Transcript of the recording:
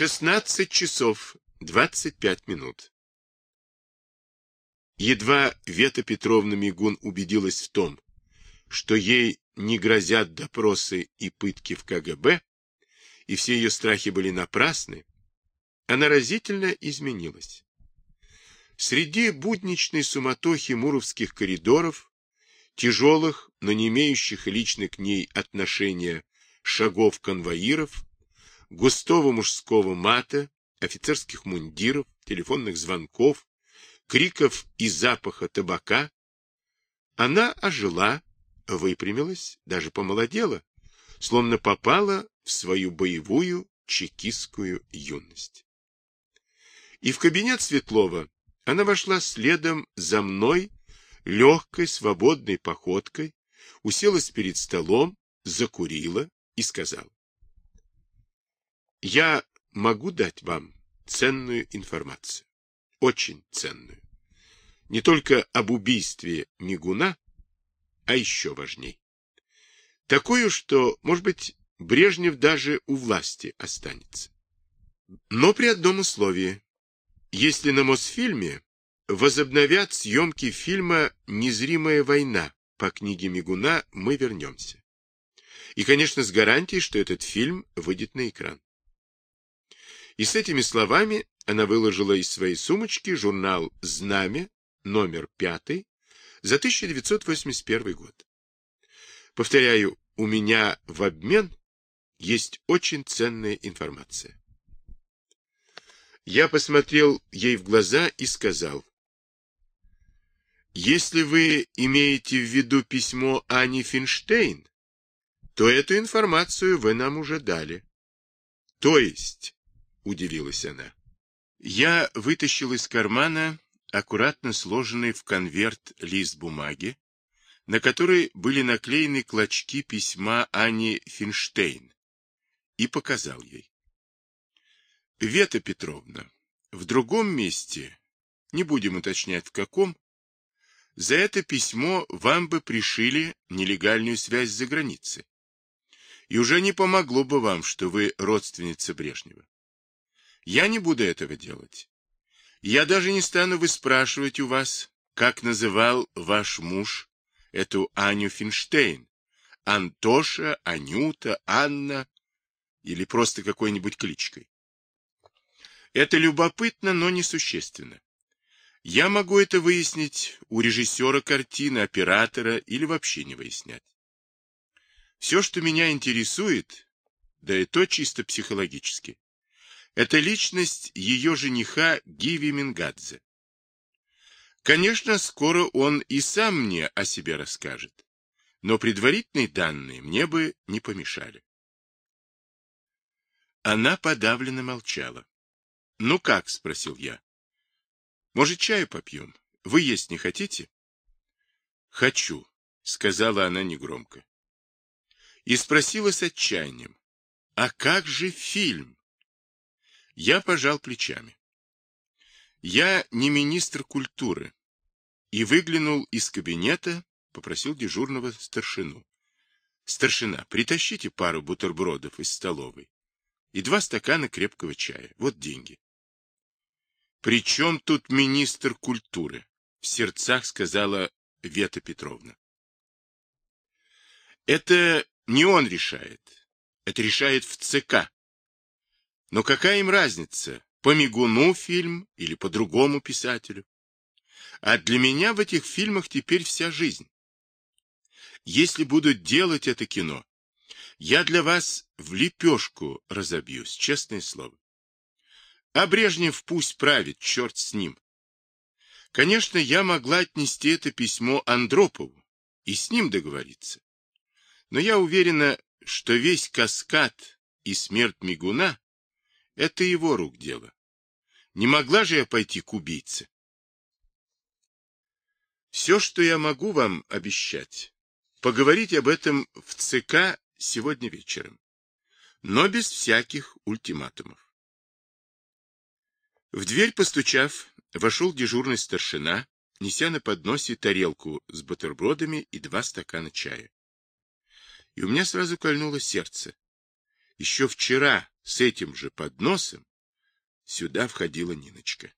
16 часов 25 минут. Едва Вета Петровна Мигун убедилась в том, что ей не грозят допросы и пытки в КГБ, и все ее страхи были напрасны, она разительно изменилась. Среди будничной суматохи муровских коридоров, тяжелых, но не имеющих лично к ней отношения шагов конвоиров, густого мужского мата, офицерских мундиров, телефонных звонков, криков и запаха табака, она ожила, выпрямилась, даже помолодела, словно попала в свою боевую чекистскую юность. И в кабинет Светлова она вошла следом за мной, легкой, свободной походкой, уселась перед столом, закурила и сказала. Я могу дать вам ценную информацию. Очень ценную. Не только об убийстве Мигуна, а еще важней. Такую, что, может быть, Брежнев даже у власти останется. Но при одном условии. Если на Мосфильме возобновят съемки фильма «Незримая война» по книге Мигуна, мы вернемся. И, конечно, с гарантией, что этот фильм выйдет на экран. И с этими словами она выложила из своей сумочки журнал «Знамя», номер пятый, за 1981 год. Повторяю, у меня в обмен есть очень ценная информация. Я посмотрел ей в глаза и сказал, если вы имеете в виду письмо Ани Финштейн, то эту информацию вы нам уже дали. То есть, — удивилась она. Я вытащил из кармана аккуратно сложенный в конверт лист бумаги, на который были наклеены клочки письма Ани Финштейн, и показал ей. Вета Петровна, в другом месте, не будем уточнять в каком, за это письмо вам бы пришили нелегальную связь за границей. И уже не помогло бы вам, что вы родственница Брежнева. Я не буду этого делать. Я даже не стану выспрашивать у вас, как называл ваш муж эту Аню Финштейн. Антоша, Анюта, Анна или просто какой-нибудь кличкой. Это любопытно, но несущественно. Я могу это выяснить у режиссера картины, оператора или вообще не выяснять. Все, что меня интересует, да и то чисто психологически, это личность ее жениха Гиви Мингадзе. Конечно, скоро он и сам мне о себе расскажет, но предварительные данные мне бы не помешали. Она подавленно молчала. «Ну как?» — спросил я. «Может, чаю попьем? Вы есть не хотите?» «Хочу», — сказала она негромко. И спросила с отчаянием. «А как же фильм?» Я пожал плечами. Я не министр культуры. И выглянул из кабинета, попросил дежурного старшину. Старшина, притащите пару бутербродов из столовой и два стакана крепкого чая. Вот деньги. При чем тут министр культуры? В сердцах сказала Вета Петровна. Это не он решает. Это решает в ЦК. Но какая им разница, по Мигуну фильм или по другому писателю? А для меня в этих фильмах теперь вся жизнь. Если будут делать это кино, я для вас в лепешку разобьюсь, честное слово. А Брежнев пусть правит, черт с ним. Конечно, я могла отнести это письмо Андропову и с ним договориться. Но я уверена, что весь каскад и смерть Мигуна это его рук дело. Не могла же я пойти к убийце. Все, что я могу вам обещать, поговорить об этом в ЦК сегодня вечером, но без всяких ультиматумов. В дверь постучав, вошел дежурный старшина, неся на подносе тарелку с бутербродами и два стакана чая. И у меня сразу кольнуло сердце. Еще вчера с этим же подносом сюда входила Ниночка.